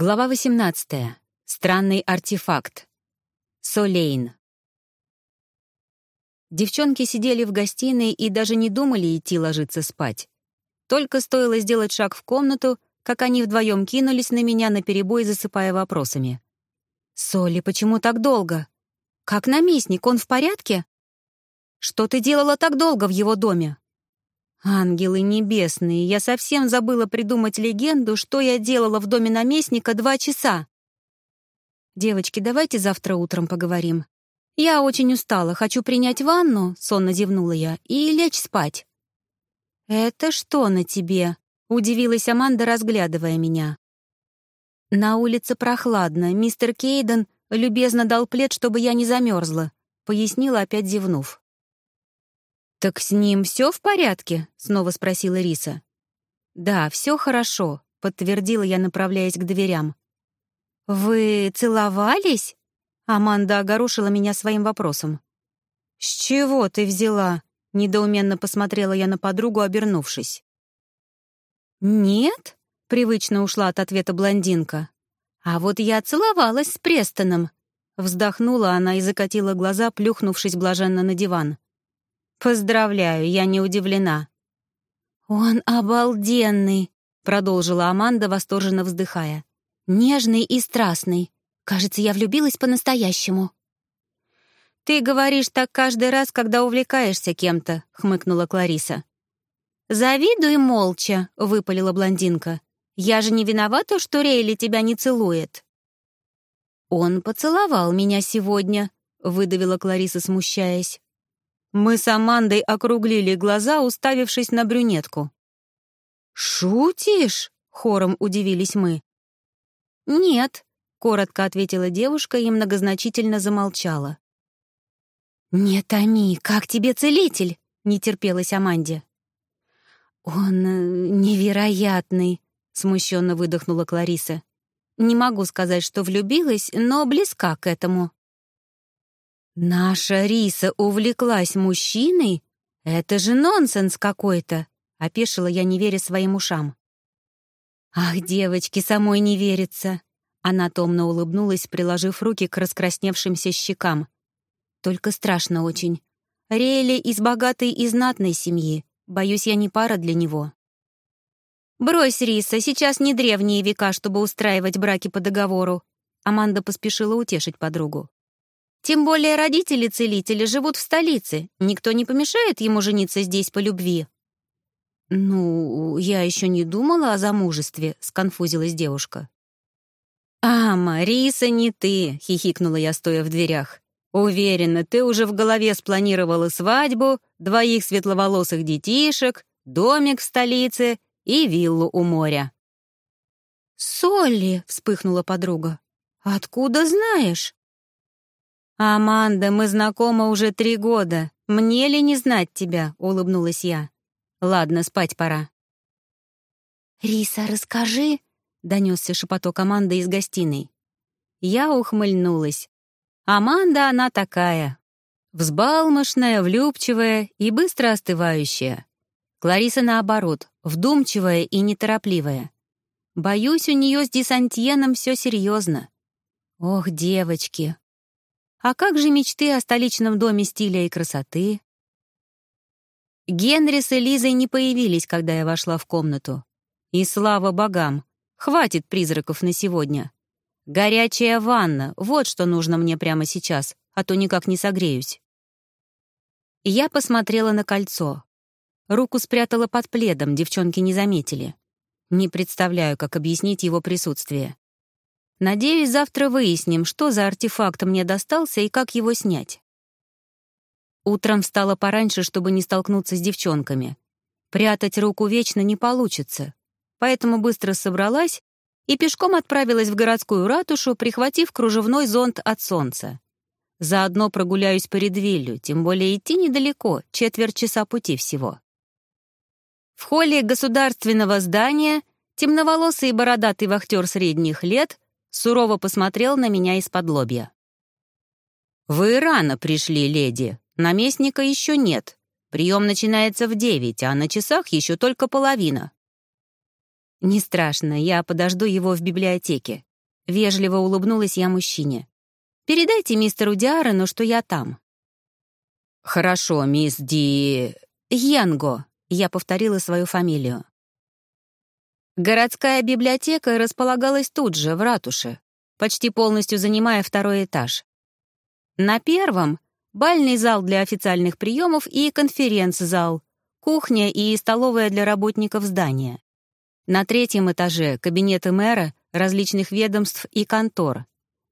Глава 18. Странный артефакт. Солейн. Девчонки сидели в гостиной и даже не думали идти ложиться спать. Только стоило сделать шаг в комнату, как они вдвоем кинулись на меня наперебой, засыпая вопросами. «Соли, почему так долго? Как наместник, он в порядке? Что ты делала так долго в его доме?» Ангелы небесные, я совсем забыла придумать легенду, что я делала в доме наместника два часа. Девочки, давайте завтра утром поговорим. Я очень устала, хочу принять ванну, сонно зевнула я, и лечь спать. Это что на тебе? Удивилась Аманда, разглядывая меня. На улице прохладно, мистер Кейден любезно дал плед, чтобы я не замерзла, пояснила, опять зевнув. «Так с ним все в порядке?» — снова спросила Риса. «Да, все хорошо», — подтвердила я, направляясь к дверям. «Вы целовались?» Аманда огорошила меня своим вопросом. «С чего ты взяла?» — недоуменно посмотрела я на подругу, обернувшись. «Нет?» — привычно ушла от ответа блондинка. «А вот я целовалась с Престоном». Вздохнула она и закатила глаза, плюхнувшись блаженно на диван. «Поздравляю, я не удивлена». «Он обалденный», — продолжила Аманда, восторженно вздыхая. «Нежный и страстный. Кажется, я влюбилась по-настоящему». «Ты говоришь так каждый раз, когда увлекаешься кем-то», — хмыкнула Клариса. «Завидуй молча», — выпалила блондинка. «Я же не виновата, что Рейли тебя не целует». «Он поцеловал меня сегодня», — выдавила Клариса, смущаясь. Мы с Амандой округлили глаза, уставившись на брюнетку. «Шутишь?» — хором удивились мы. «Нет», — коротко ответила девушка и многозначительно замолчала. «Не томи, как тебе целитель?» — не терпелась Аманде. «Он э, невероятный», — смущенно выдохнула Клариса. «Не могу сказать, что влюбилась, но близка к этому». «Наша Риса увлеклась мужчиной? Это же нонсенс какой-то!» — опешила я, не веря своим ушам. «Ах, девочки, самой не верится!» Она томно улыбнулась, приложив руки к раскрасневшимся щекам. «Только страшно очень. Рейли из богатой и знатной семьи. Боюсь, я не пара для него». «Брось, Риса, сейчас не древние века, чтобы устраивать браки по договору». Аманда поспешила утешить подругу. Тем более родители-целители живут в столице. Никто не помешает ему жениться здесь по любви». «Ну, я еще не думала о замужестве», — сконфузилась девушка. «А, Мариса, не ты», — хихикнула я, стоя в дверях. «Уверена, ты уже в голове спланировала свадьбу, двоих светловолосых детишек, домик в столице и виллу у моря». «Солли!» — вспыхнула подруга. «Откуда знаешь?» «Аманда, мы знакомы уже три года. Мне ли не знать тебя?» — улыбнулась я. «Ладно, спать пора». «Риса, расскажи», — донесся шепоток Аманды из гостиной. Я ухмыльнулась. Аманда она такая. Взбалмошная, влюбчивая и быстро остывающая. Клариса, наоборот, вдумчивая и неторопливая. Боюсь, у нее с Десантьеном все серьезно. Ох, девочки, а как же мечты о столичном доме стиля и красоты? Генри с Элизой не появились, когда я вошла в комнату. И слава богам, хватит призраков на сегодня. Горячая ванна — вот что нужно мне прямо сейчас, а то никак не согреюсь. Я посмотрела на кольцо. Руку спрятала под пледом, девчонки не заметили. Не представляю, как объяснить его присутствие. Надеюсь, завтра выясним, что за артефакт мне достался и как его снять. Утром встала пораньше, чтобы не столкнуться с девчонками. Прятать руку вечно не получится, поэтому быстро собралась и пешком отправилась в городскую ратушу, прихватив кружевной зонт от солнца. Заодно прогуляюсь по Редвиллю, тем более идти недалеко, четверть часа пути всего. В холле государственного здания темноволосый и бородатый вахтер средних лет сурово посмотрел на меня из-под лобья. «Вы рано пришли, леди. Наместника еще нет. Прием начинается в девять, а на часах еще только половина». «Не страшно, я подожду его в библиотеке», Вежливо улыбнулась я мужчине. «Передайте мистеру Диарену, что я там». «Хорошо, мисс Ди... Янго», — я повторила свою фамилию. Городская библиотека располагалась тут же, в ратуше, почти полностью занимая второй этаж. На первом — бальный зал для официальных приемов и конференц-зал, кухня и столовая для работников здания. На третьем этаже — кабинеты мэра, различных ведомств и контор.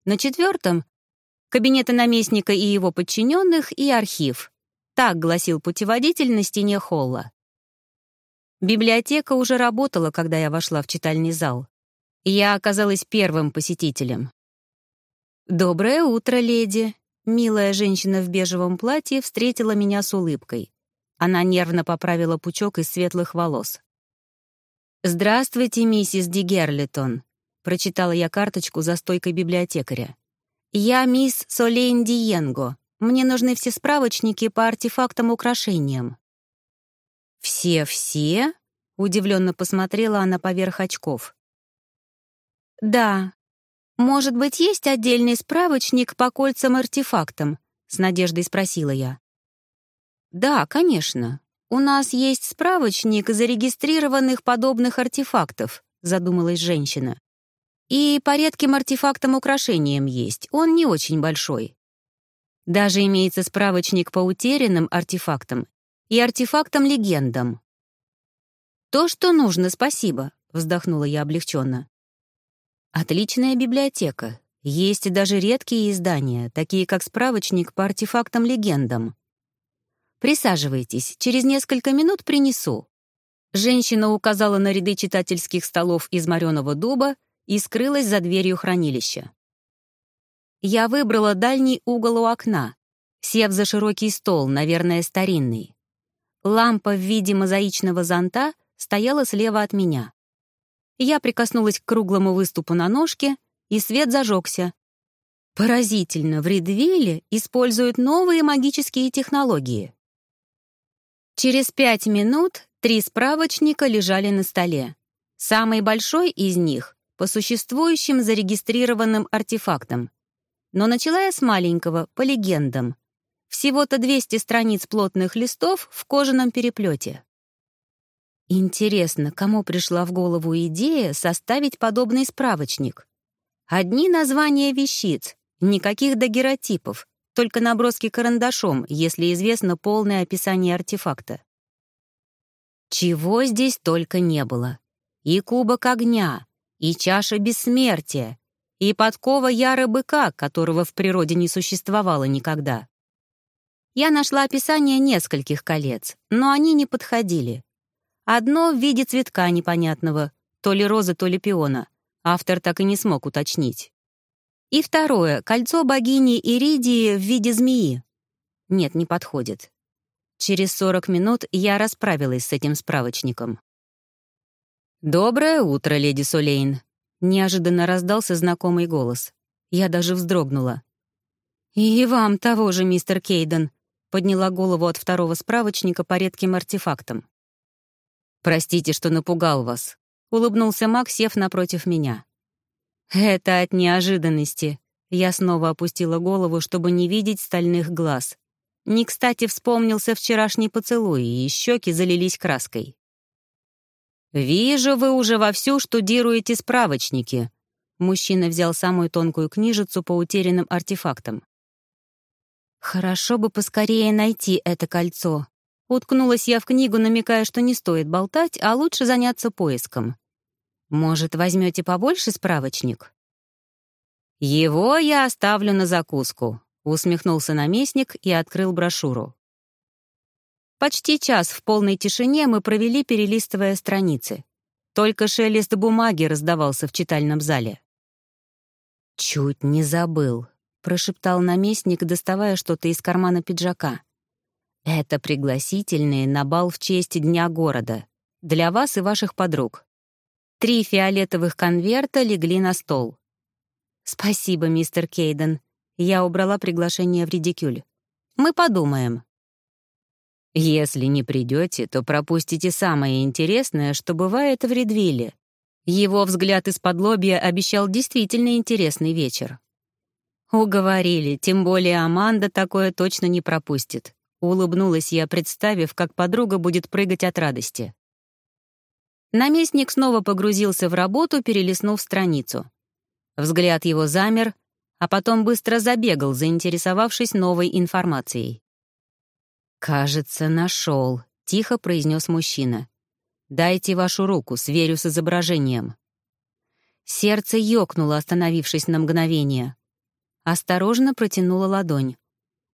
На четвертом — кабинеты наместника и его подчиненных и архив. Так гласил путеводитель на стене холла. Библиотека уже работала, когда я вошла в читальный зал. Я оказалась первым посетителем. «Доброе утро, леди!» Милая женщина в бежевом платье встретила меня с улыбкой. Она нервно поправила пучок из светлых волос. «Здравствуйте, миссис Дигерлитон», — прочитала я карточку за стойкой библиотекаря. «Я мисс Солейн Диенго. Мне нужны все справочники по артефактам-украшениям». «Все-все?» — удивленно посмотрела она поверх очков. «Да. Может быть, есть отдельный справочник по кольцам-артефактам?» — с надеждой спросила я. «Да, конечно. У нас есть справочник зарегистрированных подобных артефактов», — задумалась женщина. «И по редким артефактам-украшениям есть, он не очень большой. Даже имеется справочник по утерянным артефактам и артефактам-легендам». «То, что нужно, спасибо», — вздохнула я облегченно. «Отличная библиотека. Есть даже редкие издания, такие как справочник по артефактам-легендам. Присаживайтесь, через несколько минут принесу». Женщина указала на ряды читательских столов из мореного дуба и скрылась за дверью хранилища. Я выбрала дальний угол у окна, сев за широкий стол, наверное, старинный. Лампа в виде мозаичного зонта стояла слева от меня. Я прикоснулась к круглому выступу на ножке, и свет зажегся. Поразительно, в Ридвилле используют новые магические технологии. Через пять минут три справочника лежали на столе. Самый большой из них — по существующим зарегистрированным артефактам. Но начала я с маленького, по легендам. Всего-то 200 страниц плотных листов в кожаном переплете. Интересно, кому пришла в голову идея составить подобный справочник? Одни названия вещиц, никаких дагеротипов, только наброски карандашом, если известно полное описание артефакта. Чего здесь только не было. И кубок огня, и чаша бессмертия, и подкова яры быка, которого в природе не существовало никогда. Я нашла описание нескольких колец, но они не подходили. Одно в виде цветка непонятного, то ли розы, то ли пиона. Автор так и не смог уточнить. И второе — кольцо богини Иридии в виде змеи. Нет, не подходит. Через 40 минут я расправилась с этим справочником. «Доброе утро, леди Солейн», — неожиданно раздался знакомый голос. Я даже вздрогнула. «И вам того же, мистер Кейден», — подняла голову от второго справочника по редким артефактам. «Простите, что напугал вас», — улыбнулся Мак, сев напротив меня. Это от неожиданности. Я снова опустила голову, чтобы не видеть стальных глаз. Не кстати вспомнился вчерашний поцелуй, и щеки залились краской. «Вижу, вы уже вовсю штудируете справочники». Мужчина взял самую тонкую книжицу по утерянным артефактам. «Хорошо бы поскорее найти это кольцо». Уткнулась я в книгу, намекая, что не стоит болтать, а лучше заняться поиском. Может, возьмете побольше справочник? Его я оставлю на закуску, усмехнулся наместник и открыл брошюру. Почти час в полной тишине мы провели, перелистывая страницы. Только шелест бумаги раздавался в читальном зале. «Чуть не забыл», — прошептал наместник, доставая что-то из кармана пиджака. «Это пригласительные на бал в честь Дня города. Для вас и ваших подруг. Три фиолетовых конверта легли на стол. «Спасибо, мистер Кейден. Я убрала приглашение в редикюль. Мы подумаем». «Если не придете, то пропустите самое интересное, что бывает в Редвилле. Его взгляд из-под лобья обещал действительно интересный вечер. Уговорили, тем более Аманда такое точно не пропустит. Улыбнулась я, представив, как подруга будет прыгать от радости. Наместник снова погрузился в работу, перелистнув страницу. Взгляд его замер, а потом быстро забегал, заинтересовавшись новой информацией. «Кажется, нашел», — тихо произнес мужчина. «Дайте вашу руку, сверю с изображением». Сердце ёкнуло, остановившись на мгновение. Осторожно протянула ладонь.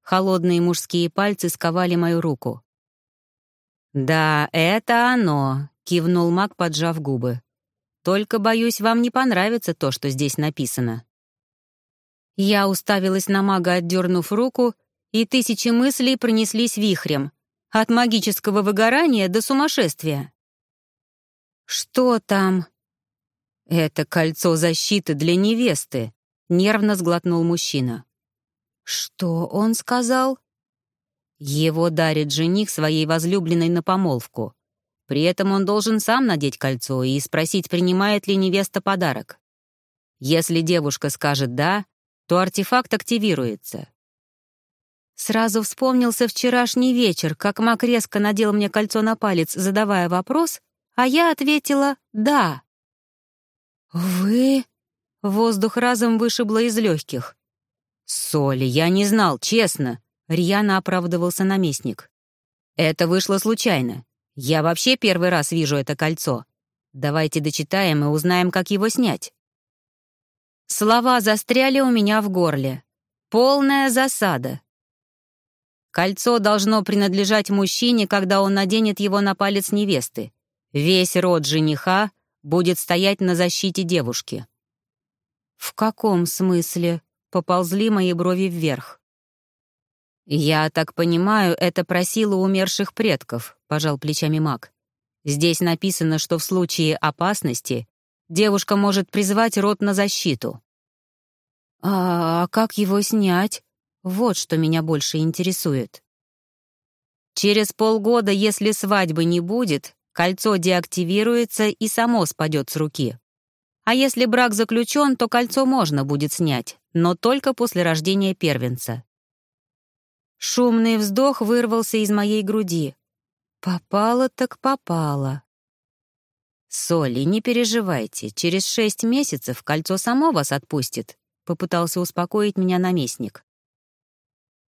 Холодные мужские пальцы сковали мою руку. «Да, это оно», — кивнул маг, поджав губы. «Только, боюсь, вам не понравится то, что здесь написано». Я уставилась на мага, отдернув руку, и тысячи мыслей пронеслись вихрем. От магического выгорания до сумасшествия. «Что там?» «Это кольцо защиты для невесты», — нервно сглотнул мужчина. «Что он сказал?» Его дарит жених своей возлюбленной на помолвку. При этом он должен сам надеть кольцо и спросить, принимает ли невеста подарок. Если девушка скажет «да», то артефакт активируется. Сразу вспомнился вчерашний вечер, как Мак резко надел мне кольцо на палец, задавая вопрос, а я ответила «да». «Вы...» — воздух разом вышибло из легких. «Соли, я не знал, честно», — рьяно оправдывался наместник. «Это вышло случайно. Я вообще первый раз вижу это кольцо. Давайте дочитаем и узнаем, как его снять». Слова застряли у меня в горле. Полная засада. Кольцо должно принадлежать мужчине, когда он наденет его на палец невесты. Весь род жениха будет стоять на защите девушки. «В каком смысле?» — поползли мои брови вверх. «Я так понимаю, это про силу умерших предков», — пожал плечами маг. «Здесь написано, что в случае опасности девушка может призвать род на защиту». «А, -а как его снять? Вот что меня больше интересует». «Через полгода, если свадьбы не будет, кольцо деактивируется и само спадет с руки. А если брак заключен, то кольцо можно будет снять, но только после рождения первенца». Шумный вздох вырвался из моей груди. «Попало так попало». «Соли, не переживайте, через шесть месяцев кольцо само вас отпустит», — попытался успокоить меня наместник.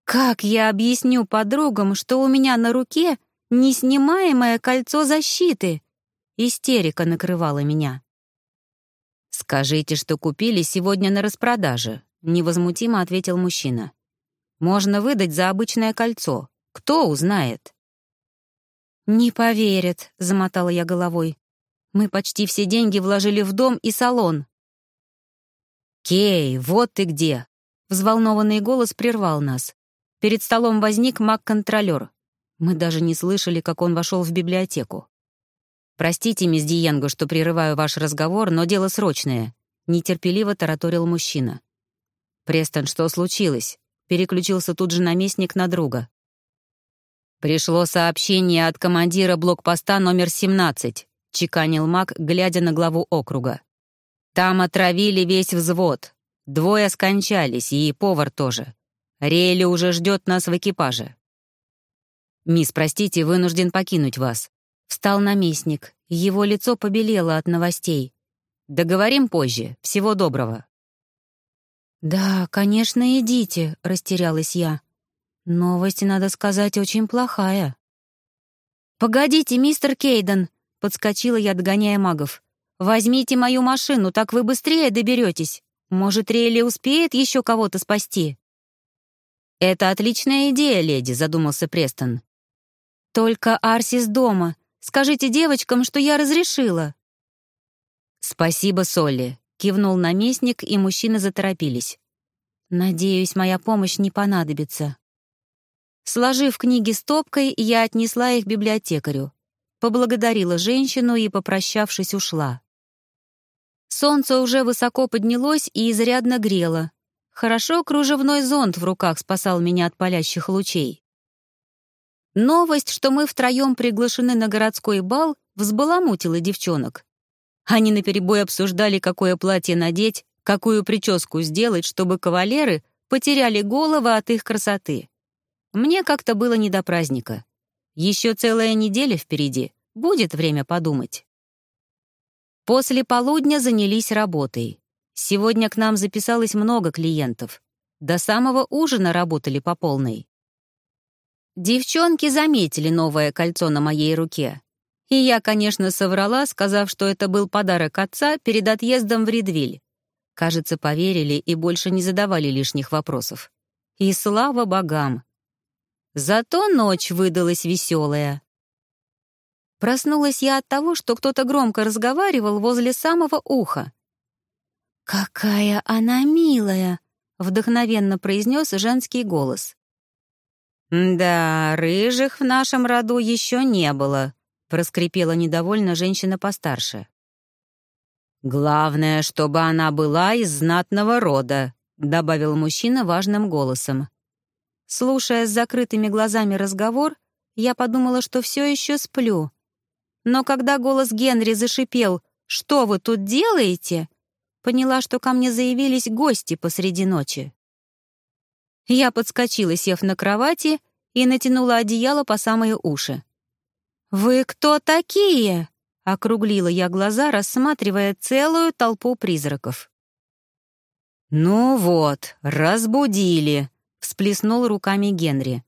«Как я объясню подругам, что у меня на руке неснимаемое кольцо защиты?» Истерика накрывала меня. «Скажите, что купили сегодня на распродаже», — невозмутимо ответил мужчина. «Можно выдать за обычное кольцо. Кто узнает?» «Не поверят», — замотала я головой. Мы почти все деньги вложили в дом и салон. «Кей, вот ты где!» Взволнованный голос прервал нас. Перед столом возник маг-контролер. Мы даже не слышали, как он вошел в библиотеку. «Простите, мисс Диенго, что прерываю ваш разговор, но дело срочное», — нетерпеливо тараторил мужчина. «Престон, что случилось?» — переключился тут же наместник на друга. «Пришло сообщение от командира блокпоста номер 17. — чеканил маг, глядя на главу округа. «Там отравили весь взвод. Двое скончались, и повар тоже. Рейли уже ждет нас в экипаже». «Мисс, простите, вынужден покинуть вас». Встал наместник. Его лицо побелело от новостей. «Договорим позже. Всего доброго». «Да, конечно, идите», — растерялась я. «Новость, надо сказать, очень плохая». «Погодите, мистер Кейден», Подскочила я, догоняя магов. «Возьмите мою машину, так вы быстрее доберетесь. Может, Рейли успеет еще кого-то спасти?» «Это отличная идея, леди», — задумался Престон. «Только Арсис дома. Скажите девочкам, что я разрешила». «Спасибо, Солли», — кивнул наместник, и мужчины заторопились. «Надеюсь, моя помощь не понадобится». Сложив книги стопкой, я отнесла их библиотекарю поблагодарила женщину и, попрощавшись, ушла. Солнце уже высоко поднялось и изрядно грело. Хорошо кружевной зонт в руках спасал меня от палящих лучей. Новость, что мы втроем приглашены на городской бал, взбаламутила девчонок. Они наперебой обсуждали, какое платье надеть, какую прическу сделать, чтобы кавалеры потеряли головы от их красоты. Мне как-то было не до праздника. Еще целая неделя впереди, будет время подумать. После полудня занялись работой. Сегодня к нам записалось много клиентов. До самого ужина работали по полной. Девчонки заметили новое кольцо на моей руке. И я, конечно, соврала, сказав, что это был подарок отца перед отъездом в Редвиль. Кажется, поверили и больше не задавали лишних вопросов. И слава богам! Зато ночь выдалась веселая. Проснулась я от того, что кто-то громко разговаривал возле самого уха. «Какая она милая!» — вдохновенно произнес женский голос. «Да, рыжих в нашем роду еще не было», — проскрипела недовольно женщина постарше. «Главное, чтобы она была из знатного рода», — добавил мужчина важным голосом. Слушая с закрытыми глазами разговор, я подумала, что все еще сплю. Но когда голос Генри зашипел «Что вы тут делаете?», поняла, что ко мне заявились гости посреди ночи. Я подскочила, сев на кровати, и натянула одеяло по самые уши. «Вы кто такие?» Округлила я глаза, рассматривая целую толпу призраков. «Ну вот, разбудили», — всплеснул руками Генри.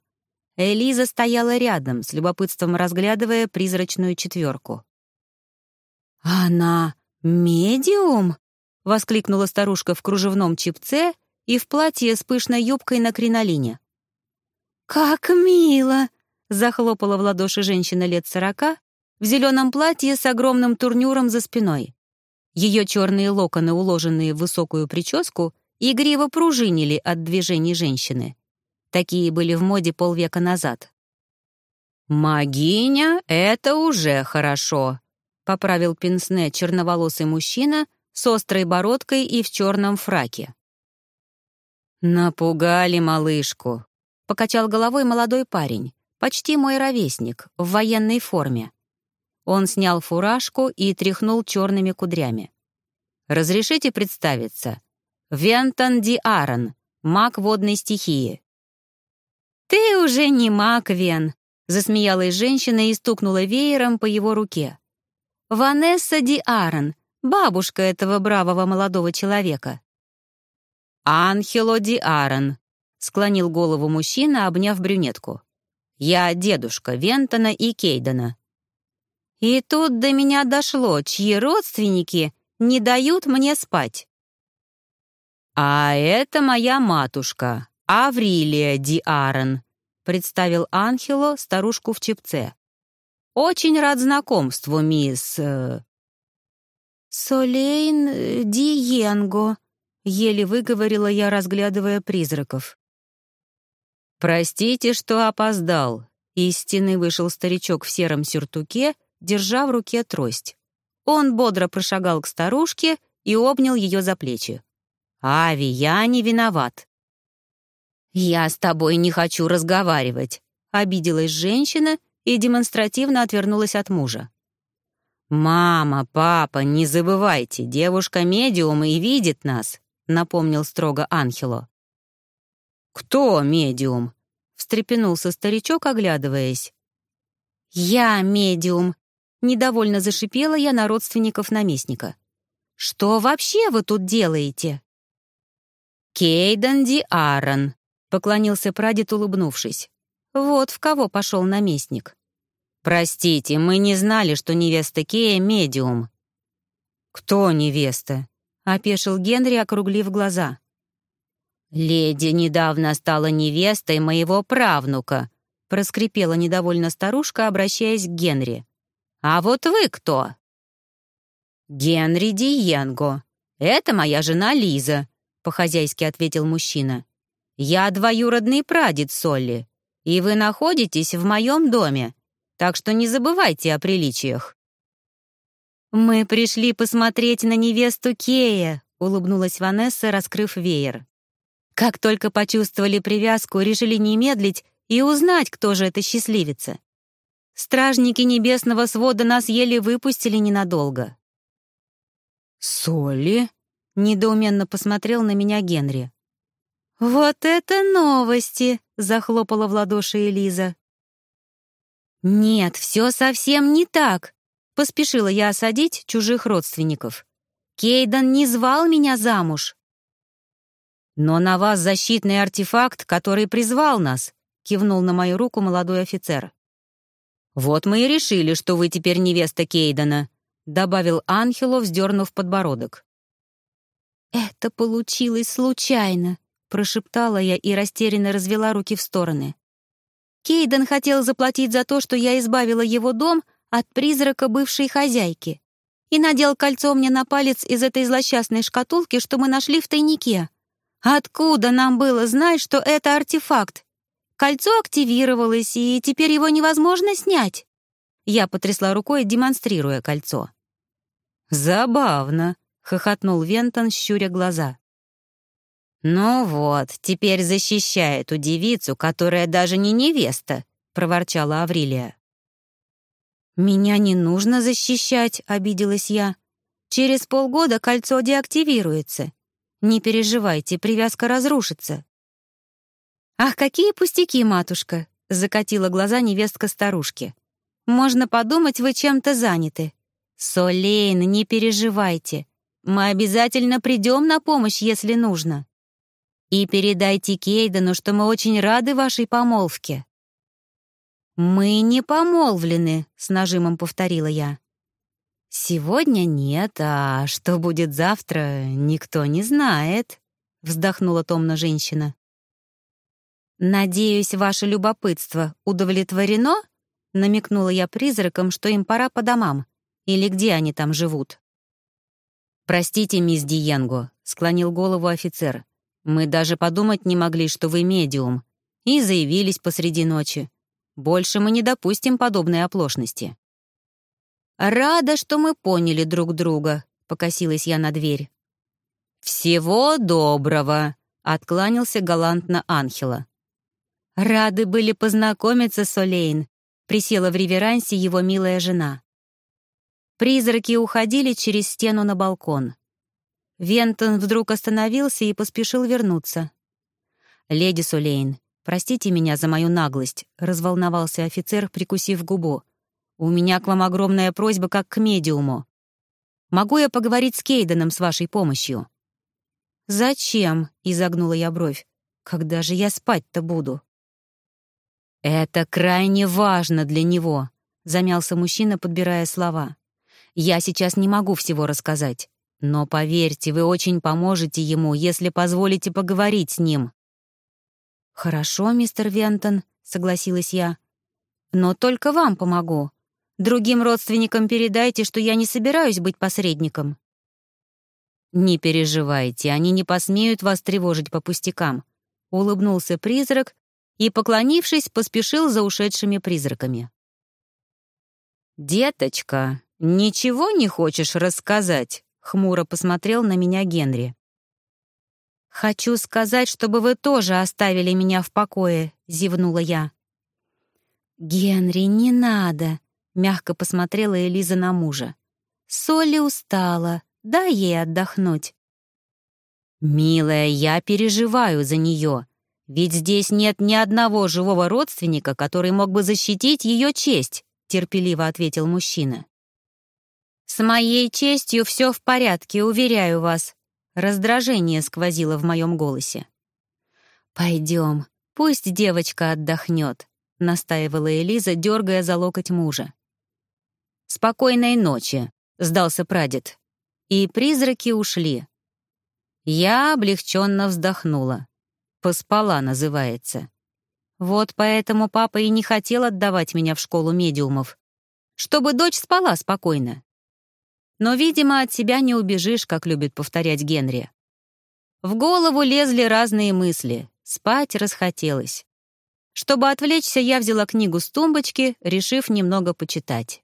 Элиза стояла рядом, с любопытством разглядывая призрачную четверку. «Она медиум?» — воскликнула старушка в кружевном чипце и в платье с пышной юбкой на кринолине. «Как мило!» — захлопала в ладоши женщина лет сорока в зеленом платье с огромным турнюром за спиной. Ее черные локоны, уложенные в высокую прическу, игриво пружинили от движений женщины. Такие были в моде полвека назад. «Магиня — это уже хорошо», — поправил пенсне черноволосый мужчина с острой бородкой и в черном фраке. «Напугали малышку», — покачал головой молодой парень, почти мой ровесник, в военной форме. Он снял фуражку и тряхнул черными кудрями. «Разрешите представиться? Вентон Ди Аарон, маг водной стихии». «Ты уже не маг, Вен», — засмеялась женщина и стукнула веером по его руке. «Ванесса Ди Аарон, бабушка этого бравого молодого человека». «Анхело Ди Аарон», — склонил голову мужчина, обняв брюнетку. «Я дедушка Вентона и Кейдена». И тут до меня дошло, чьи родственники не дают мне спать. «А это моя матушка, Аврилия Ди Аарон», представил Анхело старушку в чепце. «Очень рад знакомству, мисс...» э, «Солейн Диенго», — еле выговорила я, разглядывая призраков. «Простите, что опоздал», — из стены вышел старичок в сером сюртуке держа в руке трость. Он бодро прошагал к старушке и обнял ее за плечи. «Ави, я не виноват». «Я с тобой не хочу разговаривать», — обиделась женщина и демонстративно отвернулась от мужа. «Мама, папа, не забывайте, девушка медиум и видит нас», — напомнил строго Анхело. «Кто медиум?» — встрепенулся старичок, оглядываясь. «Я медиум», Недовольно зашипела я на родственников наместника. «Что вообще вы тут делаете?» «Кейден Ди Аарон», — поклонился прадед, улыбнувшись. «Вот в кого пошел наместник». «Простите, мы не знали, что невеста Кея — медиум». «Кто невеста?» — опешил Генри, округлив глаза. «Леди недавно стала невестой моего правнука», — проскрипела недовольно старушка, обращаясь к Генри. «А вот вы кто?» «Генри Диенго. Это моя жена Лиза», — по-хозяйски ответил мужчина. «Я двоюродный прадед Солли, и вы находитесь в моем доме, так что не забывайте о приличиях». «Мы пришли посмотреть на невесту Кея», — улыбнулась Ванесса, раскрыв веер. Как только почувствовали привязку, решили не медлить и узнать, кто же эта счастливица. Стражники небесного свода нас еле выпустили ненадолго. «Соли?» — недоуменно посмотрел на меня Генри. «Вот это новости!» — захлопала в ладоши Элиза. «Нет, все совсем не так», — поспешила я осадить чужих родственников. «Кейден не звал меня замуж». «Но на вас защитный артефакт, который призвал нас», — кивнул на мою руку молодой офицер. «Вот мы и решили, что вы теперь невеста Кейдена», — добавил Анхело, вздернув подбородок. «Это получилось случайно», — прошептала я и растерянно развела руки в стороны. Кейден хотел заплатить за то, что я избавила его дом от призрака бывшей хозяйки и надел кольцо мне на палец из этой злосчастной шкатулки, что мы нашли в тайнике. Откуда нам было знать, что это артефакт? Кольцо активировалось, и теперь его невозможно снять. Я потрясла рукой, демонстрируя кольцо. «Забавно», — хохотнул Вентон, щуря глаза. «Ну вот, теперь защищай эту девицу, которая даже не невеста», — проворчала Аврилия. «Меня не нужно защищать», — обиделась я. «Через полгода кольцо деактивируется. Не переживайте, привязка разрушится». «Ах, какие пустяки, матушка!» — закатила глаза невестка старушки. «Можно подумать, вы чем-то заняты. Солейн, не переживайте. Мы обязательно придем на помощь, если нужно. И передайте Кейдену, что мы очень рады вашей помолвке». «Мы не помолвлены», — с нажимом повторила я. «Сегодня нет, а что будет завтра, никто не знает», — вздохнула томно женщина. «Надеюсь, ваше любопытство удовлетворено?» — намекнула я призракам, что им пора по домам. Или где они там живут? «Простите, мисс Диенго», — склонил голову офицер. «Мы даже подумать не могли, что вы медиум, и заявились посреди ночи. Больше мы не допустим подобной оплошности». «Рада, что мы поняли друг друга», — покосилась я на дверь. «Всего доброго», — откланялся галантно Анхела. «Рады были познакомиться с Олейн», — присела в реверансе его милая жена. Призраки уходили через стену на балкон. Вентон вдруг остановился и поспешил вернуться. «Леди Сулейн, простите меня за мою наглость», — разволновался офицер, прикусив губу. «У меня к вам огромная просьба как к медиуму. Могу я поговорить с Кейденом с вашей помощью?» «Зачем?» — изогнула я бровь. «Когда же я спать-то буду?» «Это крайне важно для него», — замялся мужчина, подбирая слова. «Я сейчас не могу всего рассказать, но поверьте, вы очень поможете ему, если позволите поговорить с ним». «Хорошо, мистер Вентон», — согласилась я. «Но только вам помогу. Другим родственникам передайте, что я не собираюсь быть посредником». «Не переживайте, они не посмеют вас тревожить по пустякам», — улыбнулся призрак и, поклонившись, поспешил за ушедшими призраками. «Деточка, ничего не хочешь рассказать?» — хмуро посмотрел на меня Генри. «Хочу сказать, чтобы вы тоже оставили меня в покое», — зевнула я. «Генри, не надо», — мягко посмотрела Элиза на мужа. «Соли устала, дай ей отдохнуть». «Милая, я переживаю за нее», ведь здесь нет ни одного живого родственника, который мог бы защитить ее честь, терпеливо ответил мужчина. С моей честью все в порядке, уверяю вас. Раздражение сквозило в моем голосе. Пойдем, пусть девочка отдохнет, настаивала Элиза, дергая за локоть мужа. Спокойной ночи, сдался прадед. И призраки ушли. Я облегченно вздохнула. Поспала называется. Вот поэтому папа и не хотел отдавать меня в школу медиумов, чтобы дочь спала спокойно. Но, видимо, от себя не убежишь, как любит повторять Генри. В голову лезли разные мысли, спать расхотелось. Чтобы отвлечься, я взяла книгу с тумбочки, решив немного почитать.